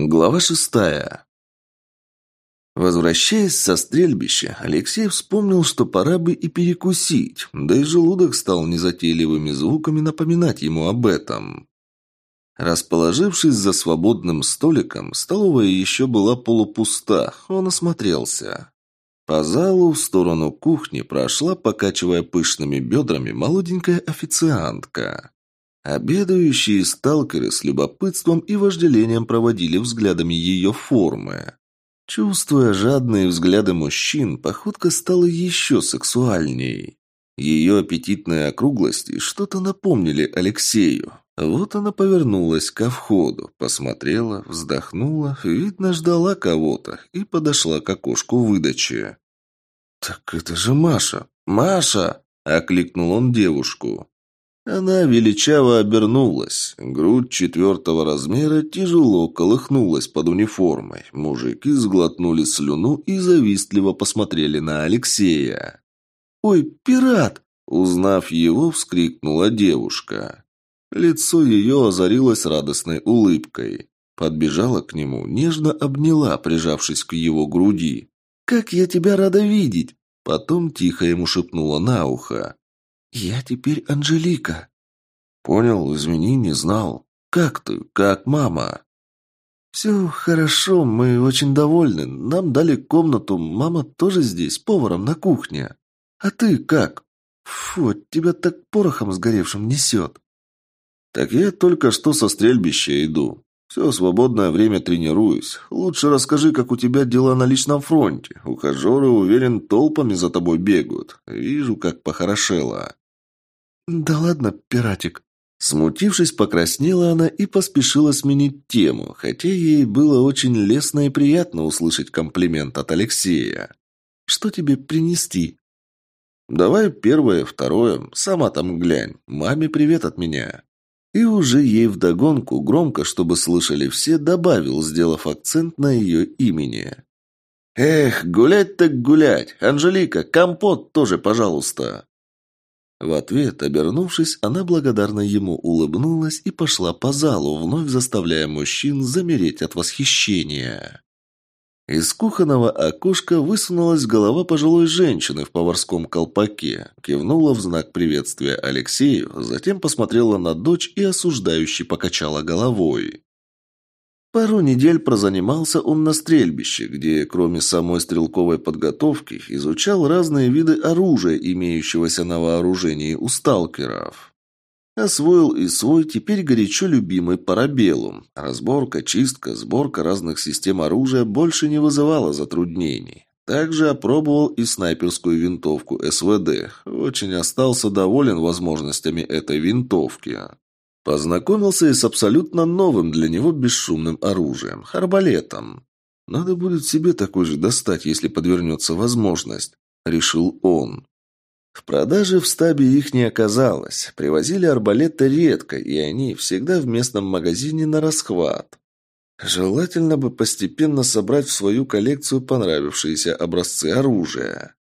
Глава шестая. Возвращаясь со стрельбища, Алексей вспомнил, что пора бы и перекусить, да и желудок стал незатейливыми звуками напоминать ему об этом. Расположившись за свободным столиком, столовая еще была полупуста, он осмотрелся. По залу в сторону кухни прошла, покачивая пышными бедрами, молоденькая официантка. Обедающие сталкеры с любопытством и вожделением проводили взглядами ее формы. Чувствуя жадные взгляды мужчин, походка стала еще сексуальней. Ее аппетитные округлости что-то напомнили Алексею. Вот она повернулась ко входу, посмотрела, вздохнула, видно, ждала кого-то и подошла к окошку выдачи. «Так это же Маша! Маша!» – окликнул он девушку. Она величаво обернулась. Грудь четвертого размера тяжело колыхнулась под униформой. Мужики сглотнули слюну и завистливо посмотрели на Алексея. «Ой, пират!» Узнав его, вскрикнула девушка. Лицо ее озарилось радостной улыбкой. Подбежала к нему, нежно обняла, прижавшись к его груди. «Как я тебя рада видеть!» Потом тихо ему шепнула на ухо. «Я теперь Анжелика». «Понял, извини, не знал. Как ты? Как мама?» «Все хорошо, мы очень довольны. Нам дали комнату, мама тоже здесь, поваром на кухне. А ты как? Фу, тебя так порохом сгоревшим несет». «Так я только что со стрельбища иду. Все свободное время тренируюсь. Лучше расскажи, как у тебя дела на личном фронте. Ухажеры, уверен, толпами за тобой бегают. Вижу, как похорошела». «Да ладно, пиратик». Смутившись, покраснела она и поспешила сменить тему, хотя ей было очень лестно и приятно услышать комплимент от Алексея. «Что тебе принести?» «Давай первое, второе, сама там глянь. Маме привет от меня». И уже ей вдогонку, громко, чтобы слышали все, добавил, сделав акцент на ее имени. «Эх, гулять так гулять! Анжелика, компот тоже, пожалуйста!» В ответ, обернувшись, она благодарно ему улыбнулась и пошла по залу, вновь заставляя мужчин замереть от восхищения. Из кухонного окошка высунулась голова пожилой женщины в поварском колпаке, кивнула в знак приветствия Алексею, затем посмотрела на дочь и осуждающе покачала головой. Пару недель прозанимался он на стрельбище, где, кроме самой стрелковой подготовки, изучал разные виды оружия, имеющегося на вооружении у сталкеров. Освоил и свой теперь горячо любимый парабеллум. Разборка, чистка, сборка разных систем оружия больше не вызывала затруднений. Также опробовал и снайперскую винтовку СВД. Очень остался доволен возможностями этой винтовки. Познакомился и с абсолютно новым для него бесшумным оружием – арбалетом. «Надо будет себе такой же достать, если подвернется возможность», – решил он. В продаже в стабе их не оказалось. Привозили арбалеты редко, и они всегда в местном магазине на расхват. Желательно бы постепенно собрать в свою коллекцию понравившиеся образцы оружия.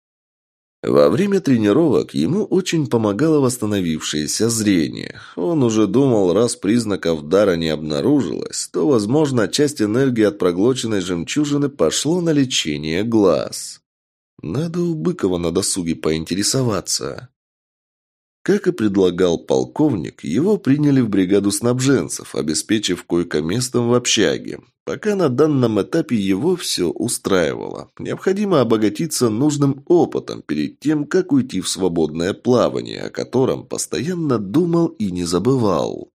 Во время тренировок ему очень помогало восстановившееся зрение. Он уже думал, раз признаков дара не обнаружилось, то, возможно, часть энергии от проглоченной жемчужины пошло на лечение глаз. Надо у Быкова на досуге поинтересоваться. Как и предлагал полковник, его приняли в бригаду снабженцев, обеспечив койко-местом в общаге. Пока на данном этапе его все устраивало. Необходимо обогатиться нужным опытом перед тем, как уйти в свободное плавание, о котором постоянно думал и не забывал.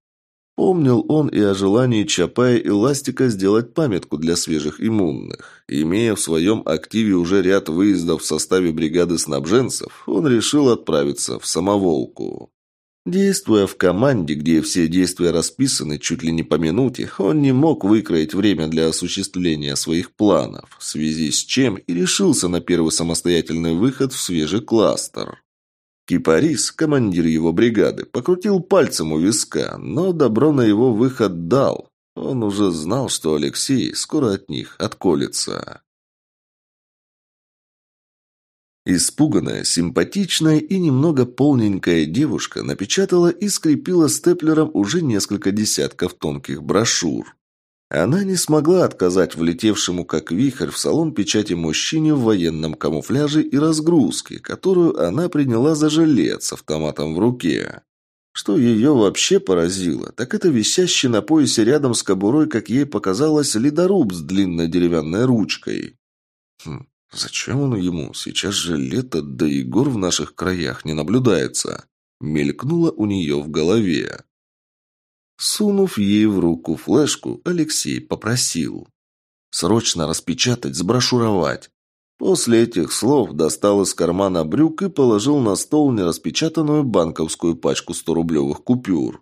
Помнил он и о желании Чапая и Ластика сделать памятку для свежих иммунных. Имея в своем активе уже ряд выездов в составе бригады снабженцев, он решил отправиться в Самоволку. Действуя в команде, где все действия расписаны чуть ли не по минуте, он не мог выкроить время для осуществления своих планов, в связи с чем и решился на первый самостоятельный выход в свежий кластер. Кипарис, командир его бригады, покрутил пальцем у виска, но добро на его выход дал. Он уже знал, что Алексей скоро от них отколется. Испуганная, симпатичная и немного полненькая девушка напечатала и скрепила степлером уже несколько десятков тонких брошюр. Она не смогла отказать влетевшему как вихрь в салон печати мужчине в военном камуфляже и разгрузке, которую она приняла за жилет с автоматом в руке. Что ее вообще поразило, так это висящий на поясе рядом с кобурой, как ей показалось, ледоруб с длинной деревянной ручкой. Хм, зачем он ему? Сейчас же лето, да и гор в наших краях не наблюдается. Мелькнуло у нее в голове. Сунув ей в руку флешку, Алексей попросил. «Срочно распечатать, сброшуровать». После этих слов достал из кармана брюк и положил на стол нераспечатанную банковскую пачку 100-рублевых купюр.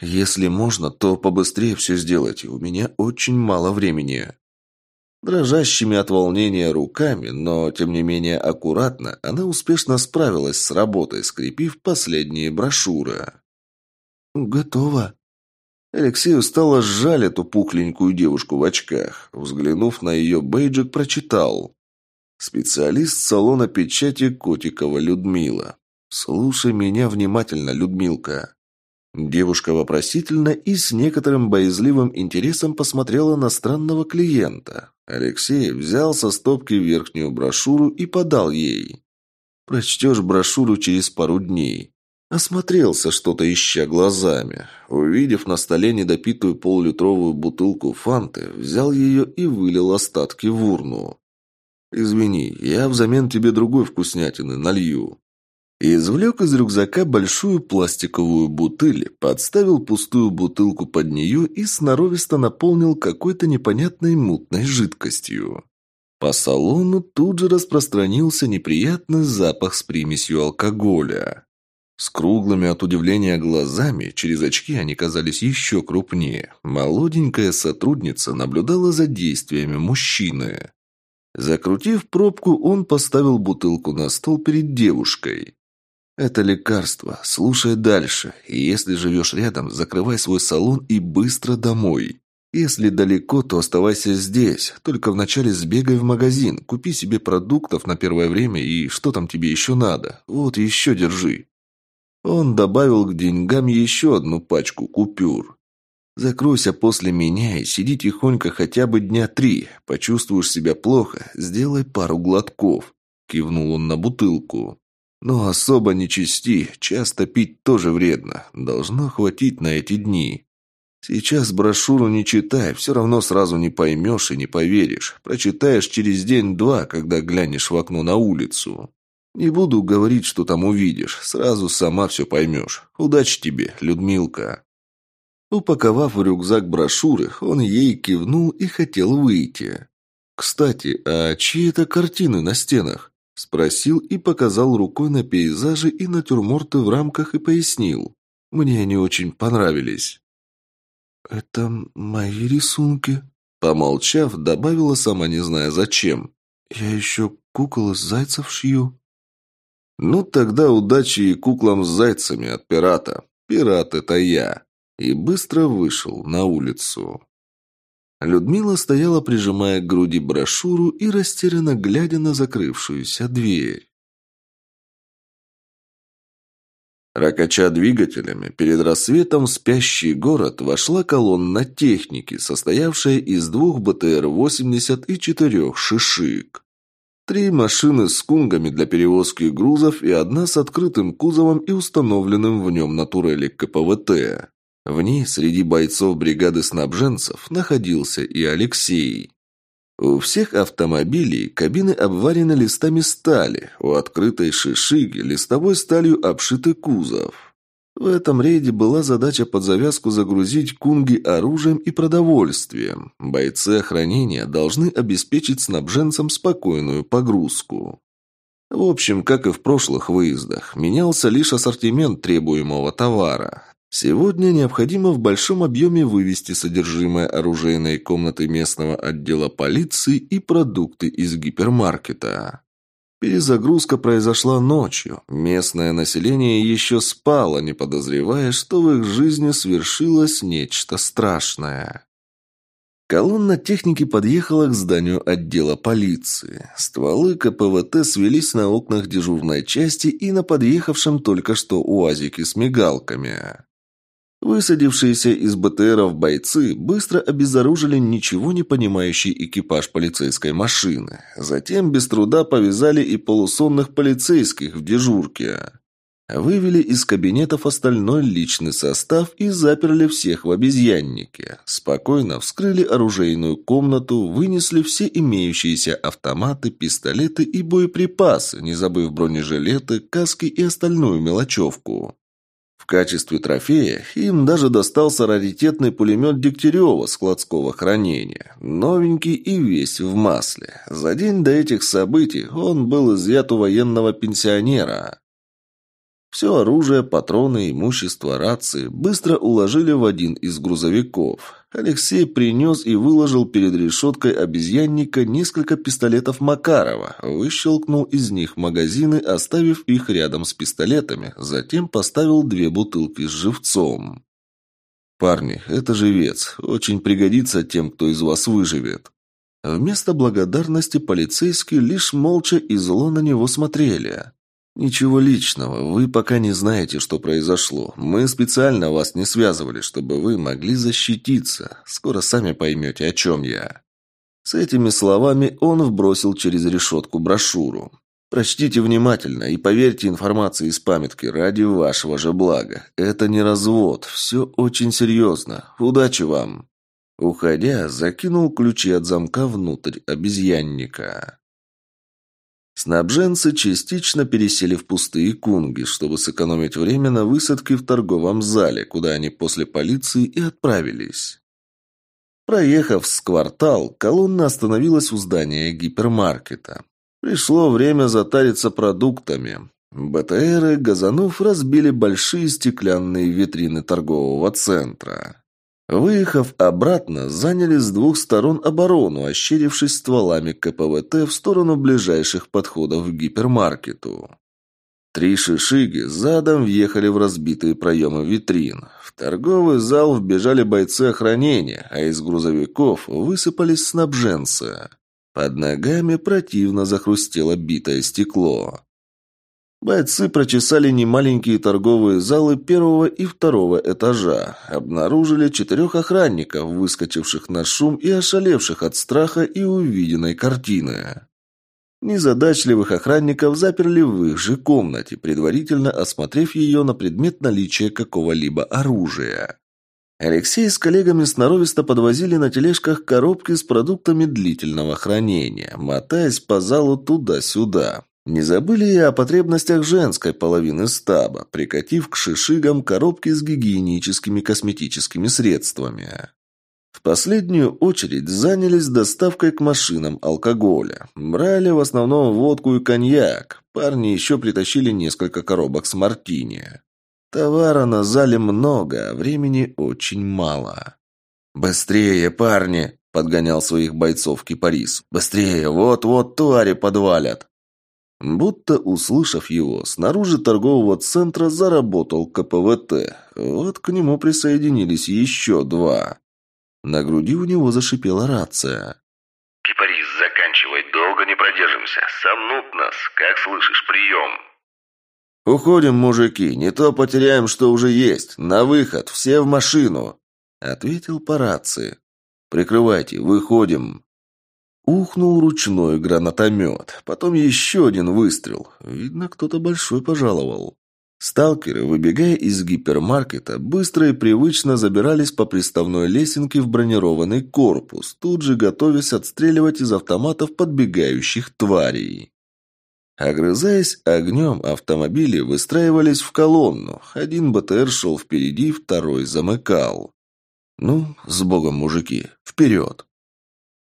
«Если можно, то побыстрее все сделайте, у меня очень мало времени». Дрожащими от волнения руками, но, тем не менее, аккуратно, она успешно справилась с работой, скрепив последние брошюры. «Готово», Алексею стало жаль эту пухленькую девушку в очках. Взглянув на ее бейджик, прочитал. Специалист салона печати Котикова Людмила. «Слушай меня внимательно, Людмилка». Девушка вопросительно и с некоторым боязливым интересом посмотрела на странного клиента. Алексей взял со стопки верхнюю брошюру и подал ей. «Прочтешь брошюру через пару дней. Осмотрелся что-то, ища глазами. Увидев на столе недопитую полулитровую бутылку фанты, взял ее и вылил остатки в урну. «Извини, я взамен тебе другой вкуснятины налью». И извлек из рюкзака большую пластиковую бутыль, подставил пустую бутылку под нее и сноровисто наполнил какой-то непонятной мутной жидкостью. По салону тут же распространился неприятный запах с примесью алкоголя. С круглыми от удивления глазами, через очки они казались еще крупнее, молоденькая сотрудница наблюдала за действиями мужчины. Закрутив пробку, он поставил бутылку на стол перед девушкой. «Это лекарство. Слушай дальше. И если живешь рядом, закрывай свой салон и быстро домой. Если далеко, то оставайся здесь. Только вначале сбегай в магазин, купи себе продуктов на первое время и что там тебе еще надо. Вот еще держи. Он добавил к деньгам еще одну пачку купюр. «Закройся после меня и сиди тихонько хотя бы дня три. Почувствуешь себя плохо, сделай пару глотков», – кивнул он на бутылку. «Но особо не чисти, часто пить тоже вредно. Должно хватить на эти дни. Сейчас брошюру не читай, все равно сразу не поймешь и не поверишь. Прочитаешь через день-два, когда глянешь в окно на улицу. Не буду говорить, что там увидишь. Сразу сама все поймешь. Удачи тебе, Людмилка». Упаковав в рюкзак брошюры, он ей кивнул и хотел выйти. «Кстати, а чьи это картины на стенах?» Спросил и показал рукой на пейзажи и натюрморты в рамках и пояснил. «Мне они очень понравились». «Это мои рисунки», — помолчав, добавила сама не зная зачем. «Я еще кукол из зайцев шью». «Ну тогда удачи и куклам с зайцами от пирата. Пират — это я». И быстро вышел на улицу. Людмила стояла, прижимая к груди брошюру и растерянно глядя на закрывшуюся дверь. Ракача двигателями, перед рассветом в спящий город вошла колонна техники, состоявшая из двух БТР-80 и четырех «Шишик». Три машины с кунгами для перевозки грузов и одна с открытым кузовом и установленным в нем на турели КПВТ. В ней среди бойцов бригады снабженцев находился и Алексей. У всех автомобилей кабины обварены листами стали, у открытой шишиги листовой сталью обшитый кузов. В этом рейде была задача под завязку загрузить кунги оружием и продовольствием. Бойцы охранения должны обеспечить снабженцам спокойную погрузку. В общем, как и в прошлых выездах, менялся лишь ассортимент требуемого товара. Сегодня необходимо в большом объеме вывести содержимое оружейной комнаты местного отдела полиции и продукты из гипермаркета. Перезагрузка произошла ночью. Местное население еще спало, не подозревая, что в их жизни свершилось нечто страшное. Колонна техники подъехала к зданию отдела полиции. Стволы КПВТ свелись на окнах дежурной части и на подъехавшем только что УАЗике с мигалками. Высадившиеся из БТРов бойцы быстро обезоружили ничего не понимающий экипаж полицейской машины. Затем без труда повязали и полусонных полицейских в дежурке. Вывели из кабинетов остальной личный состав и заперли всех в обезьяннике. Спокойно вскрыли оружейную комнату, вынесли все имеющиеся автоматы, пистолеты и боеприпасы, не забыв бронежилеты, каски и остальную мелочевку. В качестве трофея им даже достался раритетный пулемет Дегтярева складского хранения. Новенький и весь в масле. За день до этих событий он был изъят у военного пенсионера. Все оружие, патроны, имущество, рации быстро уложили в один из грузовиков. Алексей принес и выложил перед решеткой обезьянника несколько пистолетов Макарова, выщелкнул из них магазины, оставив их рядом с пистолетами, затем поставил две бутылки с живцом. «Парни, это живец. Очень пригодится тем, кто из вас выживет». Вместо благодарности полицейские лишь молча и зло на него смотрели. «Ничего личного. Вы пока не знаете, что произошло. Мы специально вас не связывали, чтобы вы могли защититься. Скоро сами поймете, о чем я». С этими словами он вбросил через решетку брошюру. «Прочтите внимательно и поверьте информации из памятки ради вашего же блага. Это не развод. Все очень серьезно. Удачи вам!» Уходя, закинул ключи от замка внутрь обезьянника. Снабженцы частично пересели в пустые кунги, чтобы сэкономить время на высадке в торговом зале, куда они после полиции и отправились. Проехав с квартал, колонна остановилась у здания гипермаркета. Пришло время затариться продуктами. БТРы, газанув, разбили большие стеклянные витрины торгового центра. Выехав обратно, заняли с двух сторон оборону, ощерившись стволами КПВТ в сторону ближайших подходов к гипермаркету. Три шишиги задом въехали в разбитые проемы витрин. В торговый зал вбежали бойцы охранения, а из грузовиков высыпались снабженцы. Под ногами противно захрустело битое стекло. Бойцы прочесали немаленькие торговые залы первого и второго этажа. Обнаружили четырех охранников, выскочивших на шум и ошалевших от страха и увиденной картины. Незадачливых охранников заперли в их же комнате, предварительно осмотрев ее на предмет наличия какого-либо оружия. Алексей с коллегами сноровисто подвозили на тележках коробки с продуктами длительного хранения, мотаясь по залу туда-сюда. Не забыли и о потребностях женской половины стаба, прикатив к шишигам коробки с гигиеническими косметическими средствами. В последнюю очередь занялись доставкой к машинам алкоголя. Брали в основном водку и коньяк. Парни еще притащили несколько коробок с мартини. Товара на зале много, а времени очень мало. «Быстрее, парни!» – подгонял своих бойцов кипарис. «Быстрее! Вот-вот твари подвалят!» Будто услышав его, снаружи торгового центра заработал КПВТ. Вот к нему присоединились еще два. На груди у него зашипела рация. «Кипарис, заканчивай, долго не продержимся. Сомнут нас. Как слышишь, прием!» «Уходим, мужики, не то потеряем, что уже есть. На выход, все в машину!» Ответил по рации. «Прикрывайте, выходим!» Ухнул ручной гранатомет. Потом еще один выстрел. Видно, кто-то большой пожаловал. Сталкеры, выбегая из гипермаркета, быстро и привычно забирались по приставной лесенке в бронированный корпус, тут же готовясь отстреливать из автоматов подбегающих тварей. Огрызаясь огнем, автомобили выстраивались в колонну. Один БТР шел впереди, второй замыкал. «Ну, с богом, мужики, вперед!»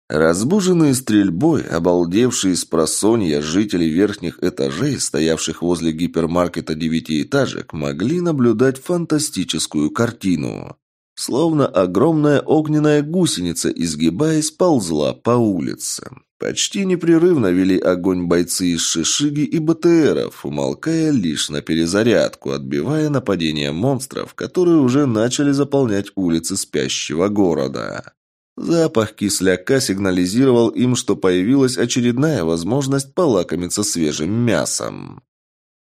Разбуженные стрельбой, обалдевшие с просонья жители верхних этажей, стоявших возле гипермаркета девятиэтажек, могли наблюдать фантастическую картину. Словно огромная огненная гусеница, изгибаясь, ползла по улице. Почти непрерывно вели огонь бойцы из Шишиги и БТРов, умолкая лишь на перезарядку, отбивая нападения монстров, которые уже начали заполнять улицы спящего города. Запах кисляка сигнализировал им, что появилась очередная возможность полакомиться свежим мясом.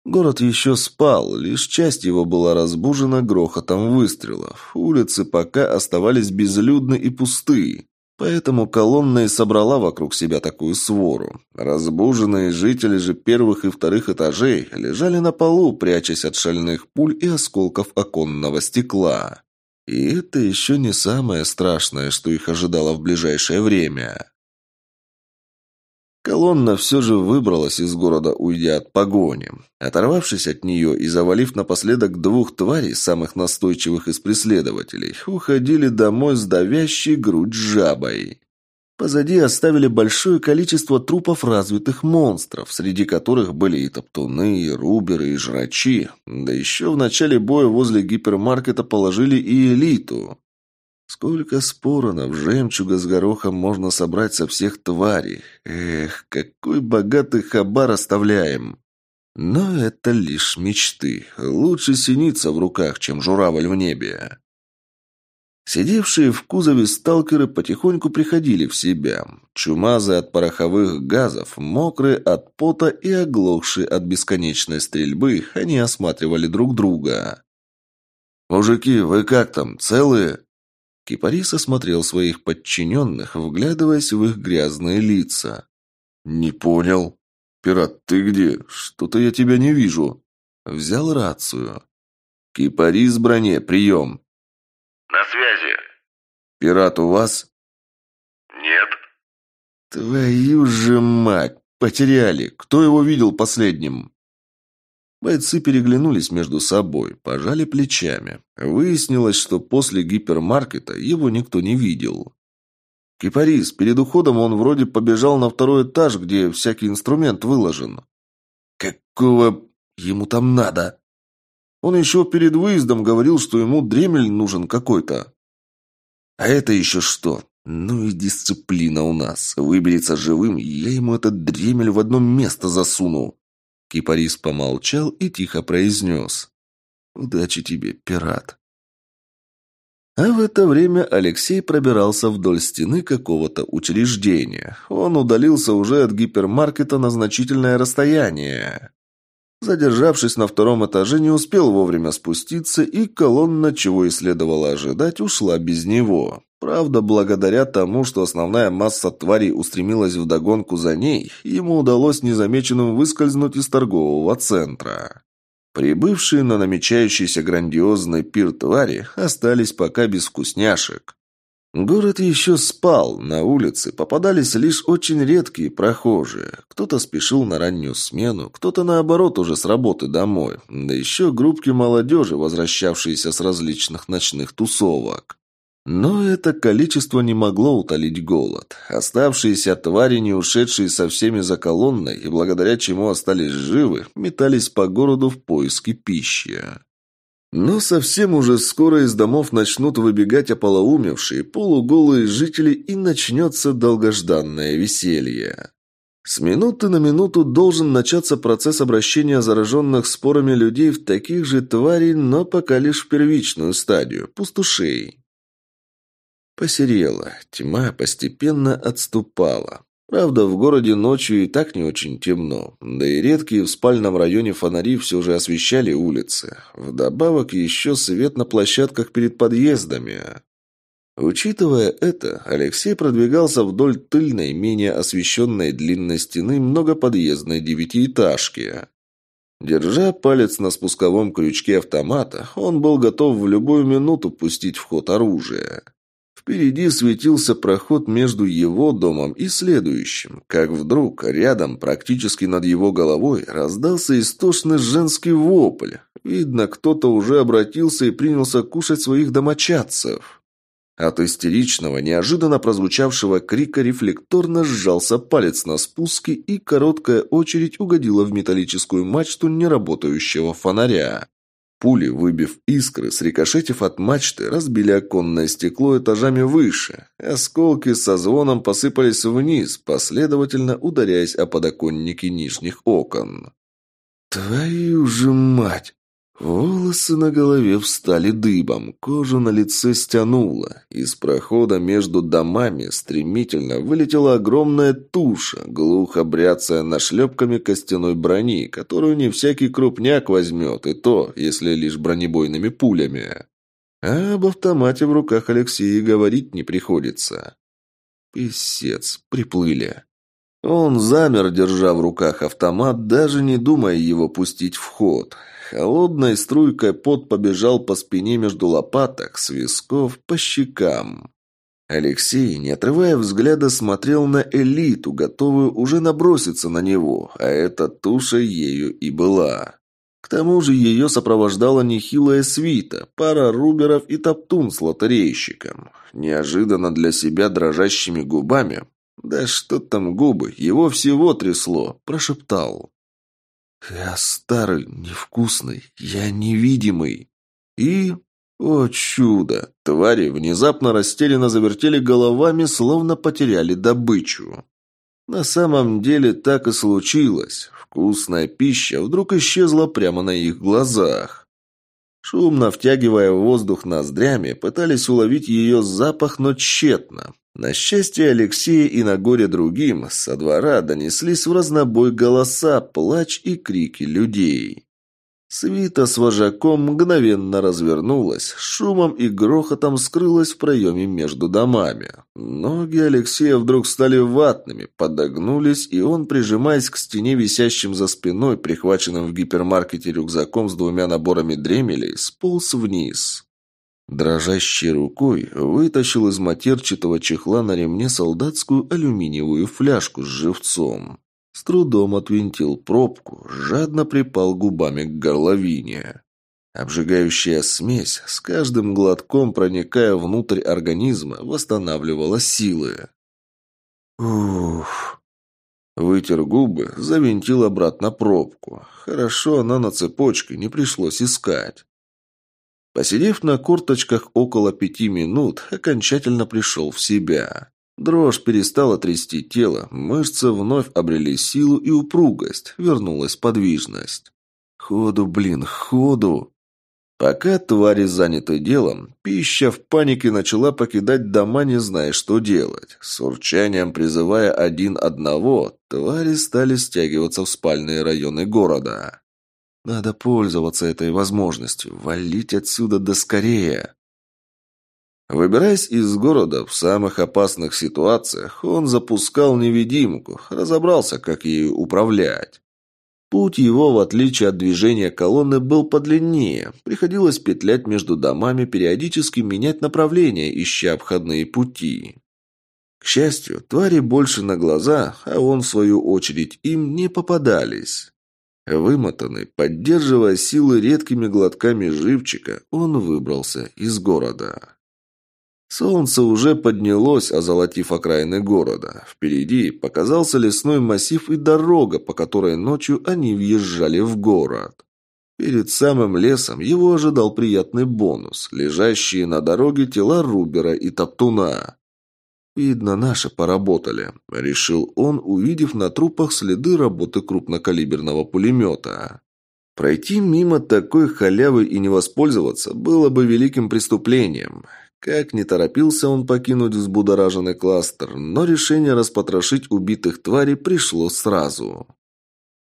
Город еще спал, лишь часть его была разбужена грохотом выстрелов. Улицы пока оставались безлюдны и пусты. Поэтому колонна и собрала вокруг себя такую свору. Разбуженные жители же первых и вторых этажей лежали на полу, прячась от шальных пуль и осколков оконного стекла. И это еще не самое страшное, что их ожидало в ближайшее время. Колонна все же выбралась из города, уйдя от погони. Оторвавшись от нее и завалив напоследок двух тварей, самых настойчивых из преследователей, уходили домой с давящей грудь жабой. Позади оставили большое количество трупов развитых монстров, среди которых были и топтуны, и руберы, и жрачи. Да еще в начале боя возле гипермаркета положили и элиту. Сколько споронов, жемчуга с горохом можно собрать со всех тварей. Эх, какой богатый хабар оставляем. Но это лишь мечты. Лучше синица в руках, чем журавль в небе. Сидевшие в кузове сталкеры потихоньку приходили в себя. Чумазые от пороховых газов, мокрые от пота и оглохшие от бесконечной стрельбы, они осматривали друг друга. «Мужики, вы как там, целые?» Кипарис осмотрел своих подчиненных, вглядываясь в их грязные лица. «Не понял. Пират, ты где? Что-то я тебя не вижу». Взял рацию. «Кипарис броне, прием». «На связи». «Пират у вас?» «Нет». «Твою же мать! Потеряли! Кто его видел последним?» Бойцы переглянулись между собой, пожали плечами. Выяснилось, что после гипермаркета его никто не видел. «Кипарис, перед уходом он вроде побежал на второй этаж, где всякий инструмент выложен». «Какого ему там надо?» Он еще перед выездом говорил, что ему дремель нужен какой-то. «А это еще что?» «Ну и дисциплина у нас. Выберется живым, я ему этот дремель в одно место засуну». Кипарис помолчал и тихо произнес. «Удачи тебе, пират». А в это время Алексей пробирался вдоль стены какого-то учреждения. Он удалился уже от гипермаркета на значительное расстояние. Задержавшись на втором этаже, не успел вовремя спуститься, и колонна, чего и следовало ожидать, ушла без него. Правда, благодаря тому, что основная масса тварей устремилась вдогонку за ней, ему удалось незамеченным выскользнуть из торгового центра. Прибывшие на намечающийся грандиозный пир твари остались пока без вкусняшек. Город еще спал, на улице попадались лишь очень редкие прохожие. Кто-то спешил на раннюю смену, кто-то наоборот уже с работы домой, да еще группки молодежи, возвращавшиеся с различных ночных тусовок. Но это количество не могло утолить голод. Оставшиеся твари, не ушедшие со всеми за колонной и благодаря чему остались живы, метались по городу в поиске пищи. Но совсем уже скоро из домов начнут выбегать ополоумевшие, полуголые жители и начнется долгожданное веселье. С минуты на минуту должен начаться процесс обращения зараженных спорами людей в таких же тварей, но пока лишь в первичную стадию – пустушей. Посерело, тьма постепенно отступала. Правда, в городе ночью и так не очень темно, да и редкие в спальном районе фонари все же освещали улицы. Вдобавок еще свет на площадках перед подъездами. Учитывая это, Алексей продвигался вдоль тыльной, менее освещенной длинной стены многоподъездной девятиэтажки. Держа палец на спусковом крючке автомата, он был готов в любую минуту пустить в ход оружие. Впереди светился проход между его домом и следующим, как вдруг рядом, практически над его головой, раздался истошный женский вопль. Видно, кто-то уже обратился и принялся кушать своих домочадцев. От истеричного, неожиданно прозвучавшего крика рефлекторно сжался палец на спуске, и короткая очередь угодила в металлическую мачту неработающего фонаря. Пули, выбив искры, срикошетив от мачты, разбили оконное стекло этажами выше. Осколки со звоном посыпались вниз, последовательно ударяясь о подоконники нижних окон. «Твою же мать!» Волосы на голове встали дыбом, кожу на лице стянуло. Из прохода между домами стремительно вылетела огромная туша, глухо бряцая нашлепками костяной брони, которую не всякий крупняк возьмет, и то, если лишь бронебойными пулями. А об автомате в руках Алексея говорить не приходится. Песец, приплыли. Он замер, держа в руках автомат, даже не думая его пустить в ход. Холодной струйкой пот побежал по спине между лопаток, с висков, по щекам. Алексей, не отрывая взгляда, смотрел на элиту, готовую уже наброситься на него, а эта туша ею и была. К тому же ее сопровождала нехилая свита, пара руберов и топтун с лотерейщиком. Неожиданно для себя дрожащими губами «Да что там губы, его всего трясло», прошептал. «Я старый, невкусный, я невидимый». И... О чудо! Твари внезапно растерянно завертели головами, словно потеряли добычу. На самом деле так и случилось. Вкусная пища вдруг исчезла прямо на их глазах. Шумно втягивая воздух ноздрями, пытались уловить ее запах, но тщетно. На счастье Алексея и на горе другим со двора донеслись в разнобой голоса, плач и крики людей. Свита с вожаком мгновенно развернулась, шумом и грохотом скрылась в проеме между домами. Ноги Алексея вдруг стали ватными, подогнулись, и он, прижимаясь к стене, висящим за спиной, прихваченным в гипермаркете рюкзаком с двумя наборами дремелей, сполз вниз. Дрожащей рукой вытащил из матерчатого чехла на ремне солдатскую алюминиевую фляжку с живцом. С трудом отвинтил пробку, жадно припал губами к горловине. Обжигающая смесь, с каждым глотком проникая внутрь организма, восстанавливала силы. Уф. Вытер губы, завинтил обратно пробку. Хорошо, она на цепочке, не пришлось искать. Посидев на корточках около пяти минут, окончательно пришел в себя. Дрожь перестала трясти тело, мышцы вновь обрели силу и упругость, вернулась подвижность. Ходу, блин, ходу! Пока твари заняты делом, пища в панике начала покидать дома, не зная, что делать. С урчанием призывая один одного, твари стали стягиваться в спальные районы города. Надо пользоваться этой возможностью, валить отсюда да скорее. Выбираясь из города в самых опасных ситуациях, он запускал невидимку, разобрался, как ею управлять. Путь его, в отличие от движения колонны, был подлиннее. Приходилось петлять между домами, периодически менять направление, ища обходные пути. К счастью, твари больше на глаза, а он, в свою очередь, им не попадались. Вымотанный, поддерживая силы редкими глотками живчика, он выбрался из города. Солнце уже поднялось, озолотив окраины города. Впереди показался лесной массив и дорога, по которой ночью они въезжали в город. Перед самым лесом его ожидал приятный бонус – лежащие на дороге тела Рубера и Топтуна. «Видно, наши поработали», – решил он, увидев на трупах следы работы крупнокалиберного пулемета. Пройти мимо такой халявы и не воспользоваться было бы великим преступлением. Как не торопился он покинуть взбудораженный кластер, но решение распотрошить убитых тварей пришло сразу.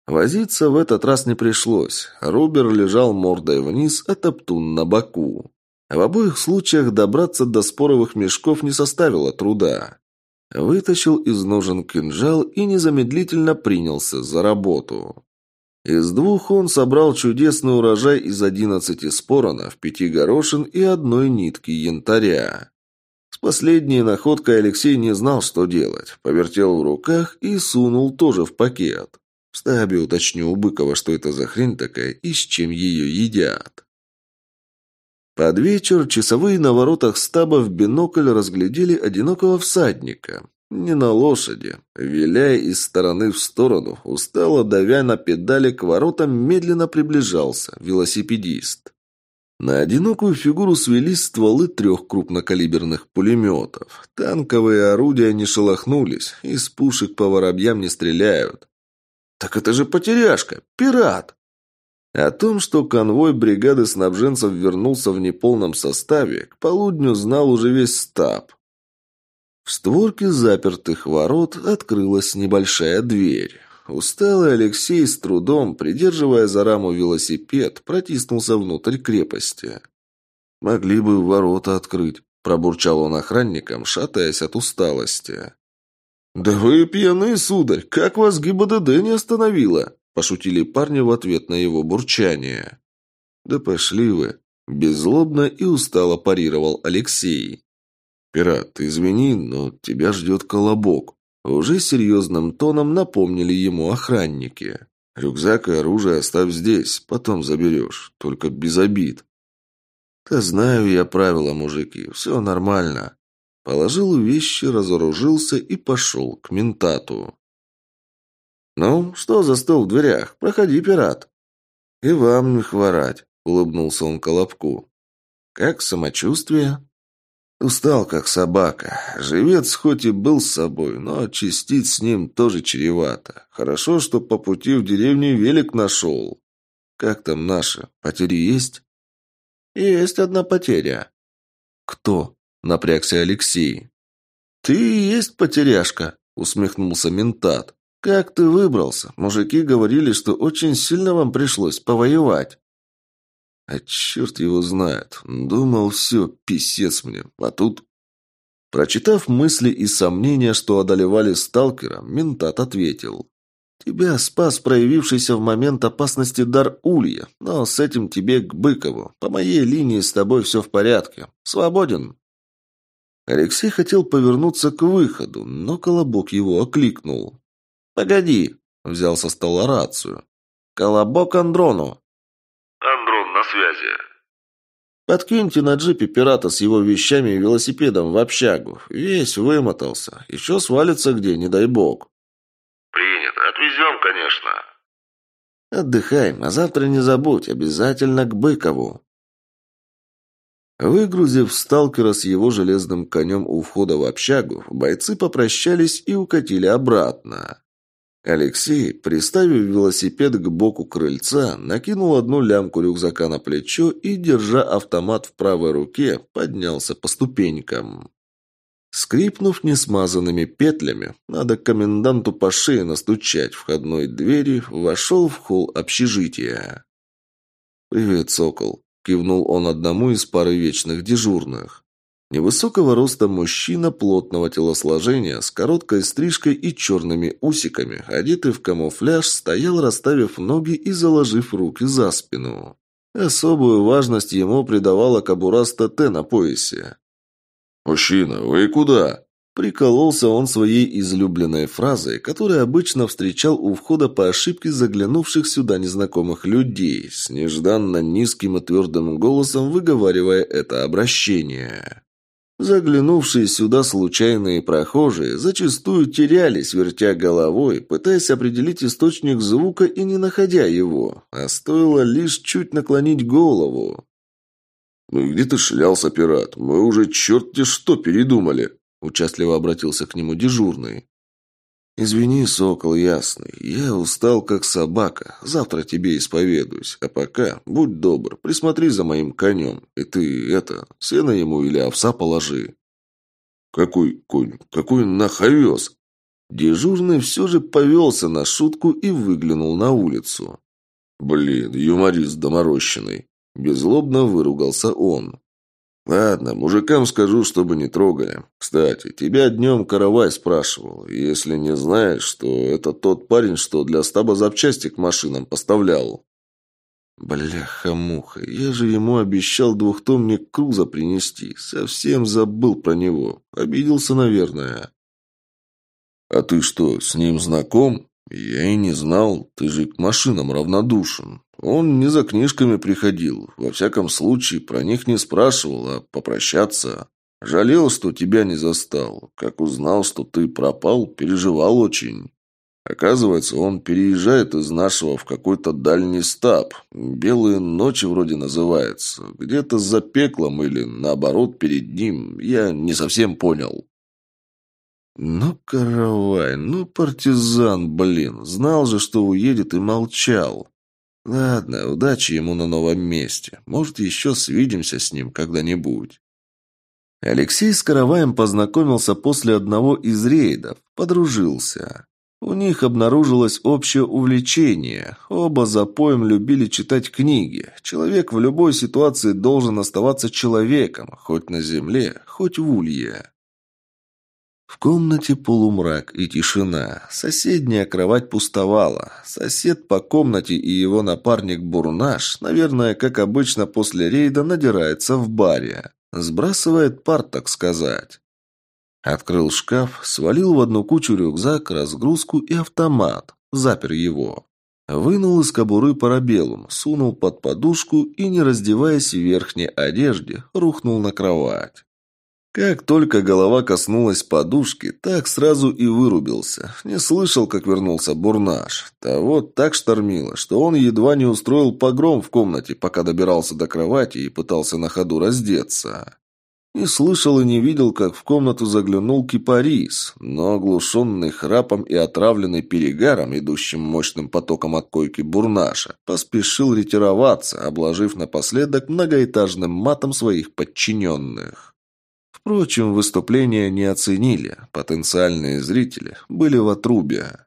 Возиться в этот раз не пришлось. Рубер лежал мордой вниз, а Топтун на боку. В обоих случаях добраться до споровых мешков не составило труда. Вытащил из ножен кинжал и незамедлительно принялся за работу. Из двух он собрал чудесный урожай из одиннадцати споронов, пяти горошин и одной нитки янтаря. С последней находкой Алексей не знал, что делать. Повертел в руках и сунул тоже в пакет. В стабе уточню у Быкова, что это за хрень такая и с чем ее едят. Под вечер часовые на воротах стаба в бинокль разглядели одинокого всадника. Не на лошади. Виляя из стороны в сторону, устало давя на педали к воротам, медленно приближался велосипедист. На одинокую фигуру свелись стволы трех крупнокалиберных пулеметов. Танковые орудия не шелохнулись, из пушек по воробьям не стреляют. «Так это же потеряшка! Пират!» О том, что конвой бригады снабженцев вернулся в неполном составе, к полудню знал уже весь стаб. В створке запертых ворот открылась небольшая дверь. Усталый Алексей с трудом, придерживая за раму велосипед, протиснулся внутрь крепости. «Могли бы ворота открыть», – пробурчал он охранникам, шатаясь от усталости. «Да вы пьяны, сударь! Как вас ГИБДД не остановила?» – пошутили парни в ответ на его бурчание. «Да пошли вы!» – беззлобно и устало парировал Алексей. «Пират, извини, но тебя ждет колобок», уже серьезным тоном напомнили ему охранники. «Рюкзак и оружие оставь здесь, потом заберешь, только без обид». «Да знаю я правила, мужики, все нормально». Положил вещи, разоружился и пошел к ментату. «Ну, что за стол в дверях? Проходи, пират». «И вам не хворать», — улыбнулся он Колобку. «Как самочувствие?» Устал, как собака. Живец хоть и был с собой, но чистить с ним тоже чревато. Хорошо, что по пути в деревню велик нашел. Как там наши? Потери есть? Есть одна потеря. Кто? Напрягся Алексей. Ты и есть потеряшка, усмехнулся ментат. Как ты выбрался? Мужики говорили, что очень сильно вам пришлось повоевать. А черт его знает. Думал, все, писец мне. А тут... Прочитав мысли и сомнения, что одолевали сталкера, ментат ответил. «Тебя спас проявившийся в момент опасности дар Улья, но с этим тебе к Быкову. По моей линии с тобой все в порядке. Свободен». Алексей хотел повернуться к выходу, но Колобок его окликнул. «Погоди», — взял со стола рацию. «Колобок Андрону» связи. Подкиньте на джипе пирата с его вещами и велосипедом в общагу. Весь вымотался. Еще свалится где, не дай бог. Принято. Отвезем, конечно. Отдыхай, а завтра не забудь, обязательно к Быкову. Выгрузив сталкера с его железным конем у входа в общагу, бойцы попрощались и укатили обратно. Алексей, приставив велосипед к боку крыльца, накинул одну лямку рюкзака на плечо и, держа автомат в правой руке, поднялся по ступенькам. Скрипнув несмазанными петлями, надо коменданту по шее настучать входной двери, вошел в холл общежития. «Привет, Сокол», — кивнул он одному из пары вечных дежурных. Невысокого роста мужчина плотного телосложения с короткой стрижкой и черными усиками, одетый в камуфляж, стоял, расставив ноги и заложив руки за спину. Особую важность ему придавала кобура с ТТ на поясе. «Мужчина, вы куда?» Прикололся он своей излюбленной фразой, которую обычно встречал у входа по ошибке заглянувших сюда незнакомых людей, с нежданно низким и твердым голосом выговаривая это обращение. Заглянувшие сюда случайные прохожие зачастую терялись, вертя головой, пытаясь определить источник звука и не находя его, а стоило лишь чуть наклонить голову. «Ну где ты шлялся, пират? Мы уже черт-те что передумали!» Участливо обратился к нему дежурный. «Извини, сокол ясный, я устал как собака. Завтра тебе исповедуюсь. А пока, будь добр, присмотри за моим конем. И ты, это, сено ему или овса положи». «Какой конь? Какой наховес?» Дежурный все же повелся на шутку и выглянул на улицу. «Блин, юморист доморощенный!» Безлобно выругался он. «Ладно, мужикам скажу, чтобы не трогали. Кстати, тебя днем Каравай спрашивал. Если не знаешь, что это тот парень, что для стаба запчасти к машинам поставлял». «Бляха-муха, я же ему обещал двухтомник Круза принести. Совсем забыл про него. Обиделся, наверное». «А ты что, с ним знаком?» «Я и не знал. Ты же к машинам равнодушен. Он не за книжками приходил. Во всяком случае, про них не спрашивал, а попрощаться. Жалел, что тебя не застал. Как узнал, что ты пропал, переживал очень. Оказывается, он переезжает из нашего в какой-то дальний стаб. «Белые ночи» вроде называется. Где-то за пеклом или, наоборот, перед ним. Я не совсем понял. «Ну, каравай, ну, партизан, блин. Знал же, что уедет и молчал. Ладно, удачи ему на новом месте. Может, еще свидимся с ним когда-нибудь. Алексей с Караваем познакомился после одного из рейдов, подружился. У них обнаружилось общее увлечение. Оба за поем любили читать книги. Человек в любой ситуации должен оставаться человеком, хоть на земле, хоть в улье. В комнате полумрак и тишина. Соседняя кровать пустовала. Сосед по комнате и его напарник Бурнаш, наверное, как обычно после рейда, надирается в баре. Сбрасывает пар, так сказать. Открыл шкаф, свалил в одну кучу рюкзак, разгрузку и автомат. Запер его. Вынул из кобуры парабеллум, сунул под подушку и, не раздеваясь в верхней одежде, рухнул на кровать. Как только голова коснулась подушки, так сразу и вырубился. Не слышал, как вернулся Бурнаш. Того так штормило, что он едва не устроил погром в комнате, пока добирался до кровати и пытался на ходу раздеться. Не слышал и не видел, как в комнату заглянул кипарис, но оглушенный храпом и отравленный перегаром, идущим мощным потоком от койки бурнаша, поспешил ретироваться, обложив напоследок многоэтажным матом своих подчиненных. Впрочем, выступление не оценили. Потенциальные зрители были в отрубе.